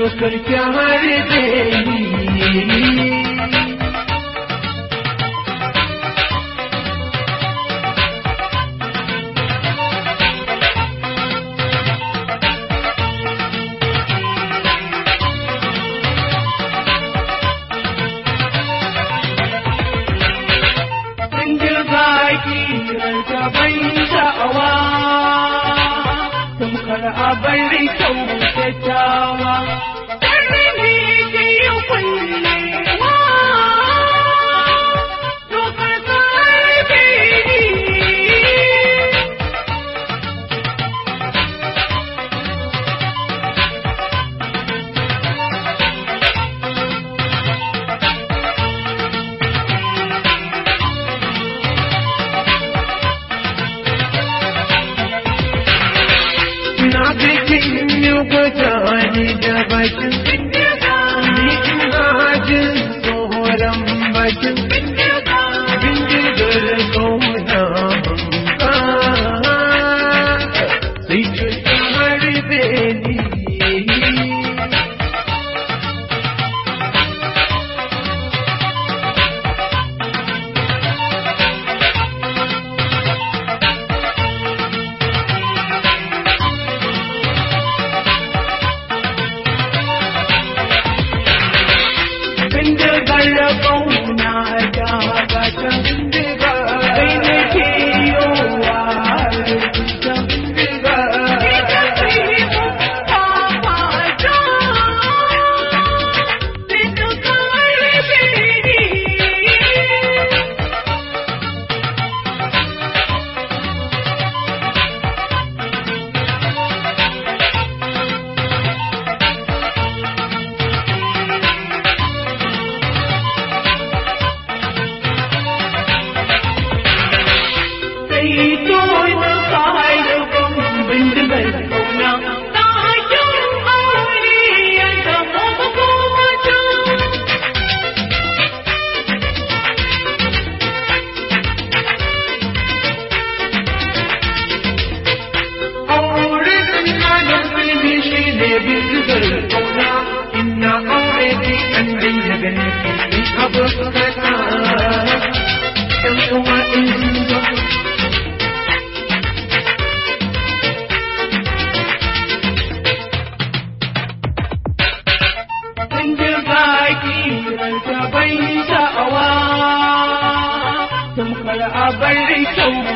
شكر كوالديني Thank you. ni da bakin ni ina jin bakin bindigar ƙauna sai cuta harbe ni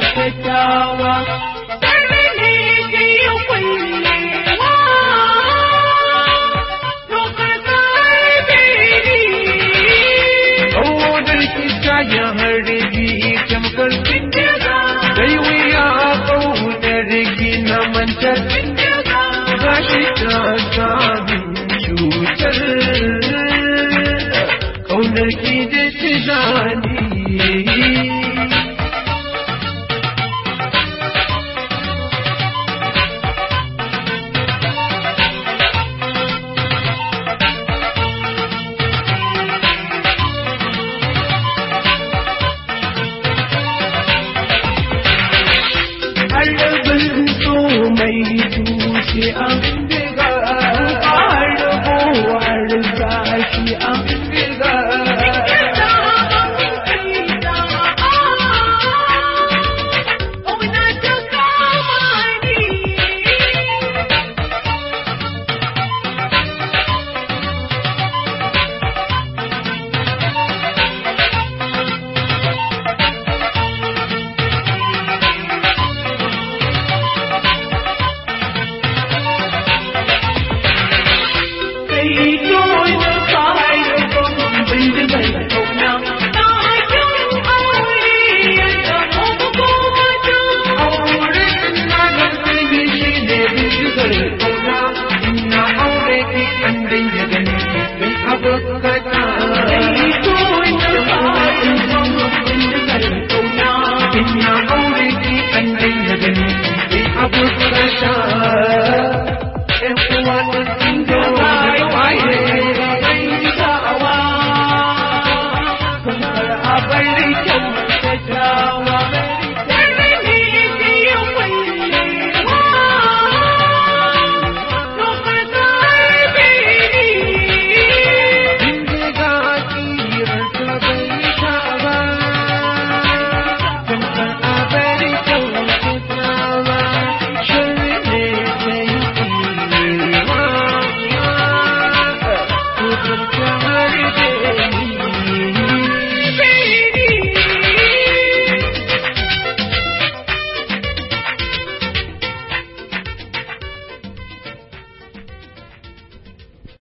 kyakkyawa. Ya harbi tamkar bindiga, sai wuya a ƙaunar gina mantar. Bindiga, ga shi ta sami cutar.